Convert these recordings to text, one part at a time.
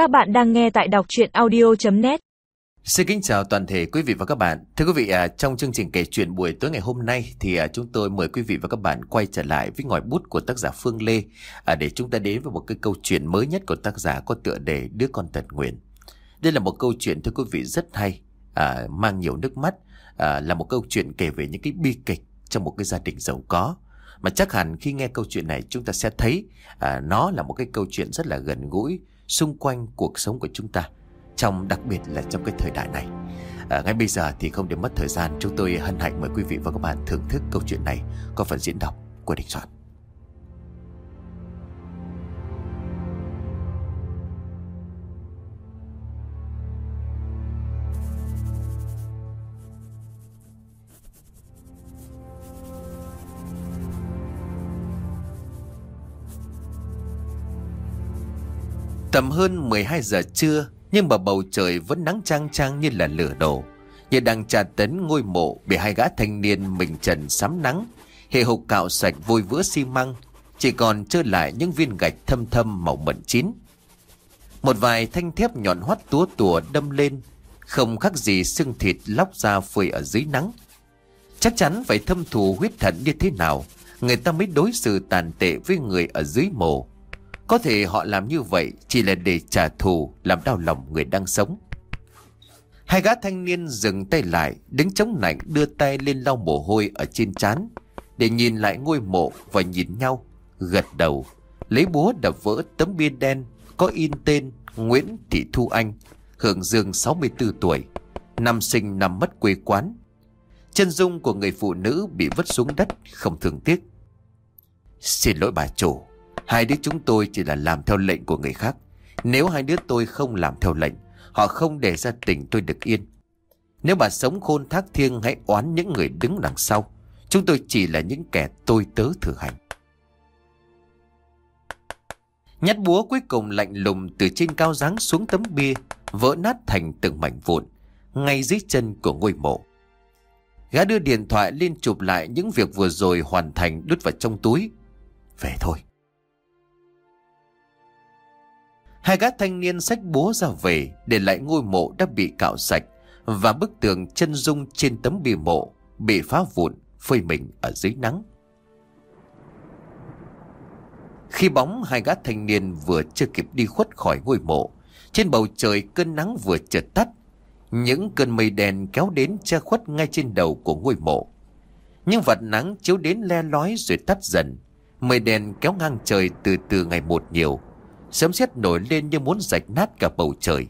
Các bạn đang nghe tại đọc chuyện audio.net Xin kính chào toàn thể quý vị và các bạn. Thưa quý vị, à, trong chương trình kể chuyện buổi tối ngày hôm nay thì à, chúng tôi mời quý vị và các bạn quay trở lại với ngòi bút của tác giả Phương Lê à, để chúng ta đến với một cái câu chuyện mới nhất của tác giả có tựa đề Đứa con tật nguyện. Đây là một câu chuyện thưa quý vị rất hay, à, mang nhiều nước mắt, à, là một câu chuyện kể về những cái bi kịch trong một cái gia đình giàu có. Mà chắc hẳn khi nghe câu chuyện này chúng ta sẽ thấy à, nó là một cái câu chuyện rất là gần gũi xung quanh cuộc sống của chúng ta trong đặc biệt là trong cái thời đại này. À, ngay bây giờ thì không để mất thời gian, chúng tôi hân hạnh mời quý vị và các bạn thưởng thức câu chuyện này có phần diễn đọc của Đình Soạn. Tầm hơn 12 giờ trưa, Nhưng mà bầu trời vẫn nắng trang trang như là lửa đổ. Như đang trà tấn ngôi mộ Bị hai gã thanh niên mình trần sắm nắng, Hệ hộp cạo sạch vôi vữa xi măng, Chỉ còn trơ lại những viên gạch thâm thâm màu mận chín. Một vài thanh thép nhọn hoắt túa tùa đâm lên, Không khác gì xương thịt lóc ra phơi ở dưới nắng. Chắc chắn phải thâm thù huyết thận như thế nào, Người ta mới đối xử tàn tệ với người ở dưới mồ có thể họ làm như vậy chỉ là để trả thù, làm đau lòng người đang sống. Hai gã thanh niên dừng tay lại, đứng chống nạnh đưa tay lên lau mồ hôi ở trên trán để nhìn lại ngôi mộ và nhìn nhau, gật đầu, lấy búa đập vỡ tấm bia đen có in tên Nguyễn Thị Thu Anh, hưởng dương 64 tuổi, năm sinh năm mất quê quán. Chân dung của người phụ nữ bị vứt xuống đất không thương tiếc. Xin lỗi bà chủ, Hai đứa chúng tôi chỉ là làm theo lệnh của người khác. Nếu hai đứa tôi không làm theo lệnh, họ không để ra tình tôi được yên. Nếu bà sống khôn thác thiêng hãy oán những người đứng đằng sau. Chúng tôi chỉ là những kẻ tôi tớ thử hành. Nhát búa cuối cùng lạnh lùng từ trên cao giáng xuống tấm bia, vỡ nát thành từng mảnh vụn, ngay dưới chân của ngôi mộ. Gã đưa điện thoại lên chụp lại những việc vừa rồi hoàn thành đút vào trong túi. Về thôi. Hai gã thanh niên xách búa ra về để lại ngôi mộ đã bị cạo sạch và bức tường chân dung trên tấm bia mộ bị phá vụn phơi mình ở dưới nắng. Khi bóng hai gã thanh niên vừa chưa kịp đi khuất khỏi ngôi mộ, trên bầu trời cơn nắng vừa chợt tắt, những cơn mây đen kéo đến che khuất ngay trên đầu của ngôi mộ. Nhưng vật nắng chiếu đến le lói rồi tắt dần, mây đen kéo ngang trời từ từ ngày một nhiều, sớm xét nổi lên như muốn rạch nát cả bầu trời.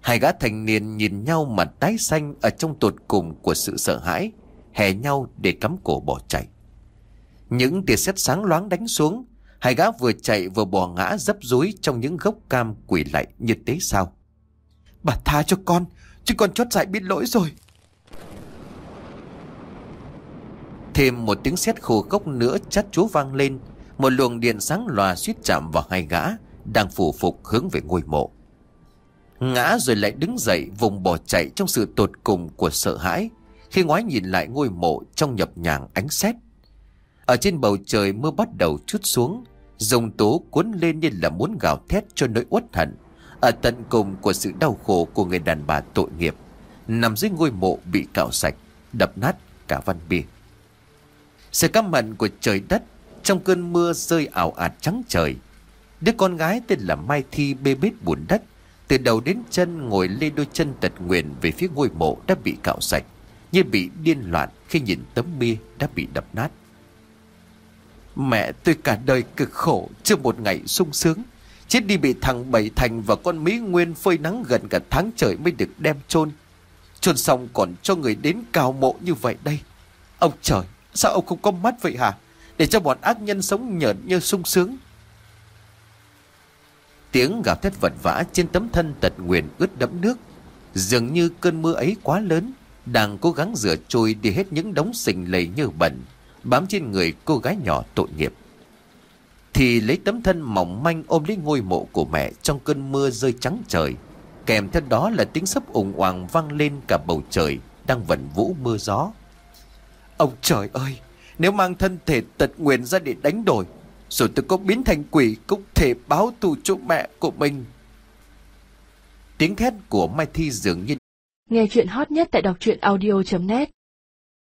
Hai gã thanh niên nhìn nhau mặt tái xanh ở trong tột cùng của sự sợ hãi, hè nhau để cắm cổ bỏ chạy. Những tia sét sáng loáng đánh xuống, hai gã vừa chạy vừa bò ngã dấp rúi trong những gốc cam quỷ lạy như thế sao. Bà tha cho con, chứ con chót dại biết lỗi rồi. Thêm một tiếng sét khô gốc nữa chát chúa vang lên, một luồng điện sáng lòa suýt chạm vào hai gã, Đang phủ phục hướng về ngôi mộ. Ngã rồi lại đứng dậy, vùng bỏ chạy trong sự tột cùng của sợ hãi, Khi ngoái nhìn lại ngôi mộ trong nhập nhàng ánh sét Ở trên bầu trời, mưa bắt đầu chút xuống, Dòng tố cuốn lên như là muốn gào thét cho nỗi uất hận. Ở tận cùng của sự đau khổ của người đàn bà tội nghiệp, Nằm dưới ngôi mộ bị cạo sạch, Đập nát cả văn bia Sự căm hận của trời đất trong cơn mưa rơi ảo ạt trắng trời, Đứa con gái tên là Mai Thi bê bết bùn đất, Từ đầu đến chân ngồi lên đôi chân tật nguyện Về phía ngôi mộ đã bị cạo sạch, Như bị điên loạn khi nhìn tấm bia đã bị đập nát. Mẹ tôi cả đời cực khổ, Chưa một ngày sung sướng, Chết đi bị thằng Bảy Thành và con Mỹ Nguyên phơi nắng gần cả tháng trời mới được đem chôn. Chôn xong còn cho người đến cào mộ như vậy đây. Ông trời, Sao ông không có mắt vậy hả? Để cho bọn ác nhân sống nhợn như sung sướng. Tiếng gào thét vật vã trên tấm thân tật nguyền ướt đẫm nước, Dường như cơn mưa ấy quá lớn, Đang cố gắng rửa trôi đi hết những đống sình lầy như bẩn, Bám trên người cô gái nhỏ tội nghiệp. Thì lấy tấm thân mỏng manh ôm lấy ngôi mộ của mẹ Trong cơn mưa rơi trắng trời, Kèm theo đó là tiếng sấp ủng hoàng vang lên cả bầu trời Đang vẩn vũ mưa gió. Ông trời ơi! Nếu mang thân thể tật nguyền ra để đánh đổi, Rồi tôi có biến thành quỷ Cũng thể báo thù cho mẹ của mình. Tiếng thét của Mai Thi dường như Nghe chuyện hot nhất tại đọc truyện audio.net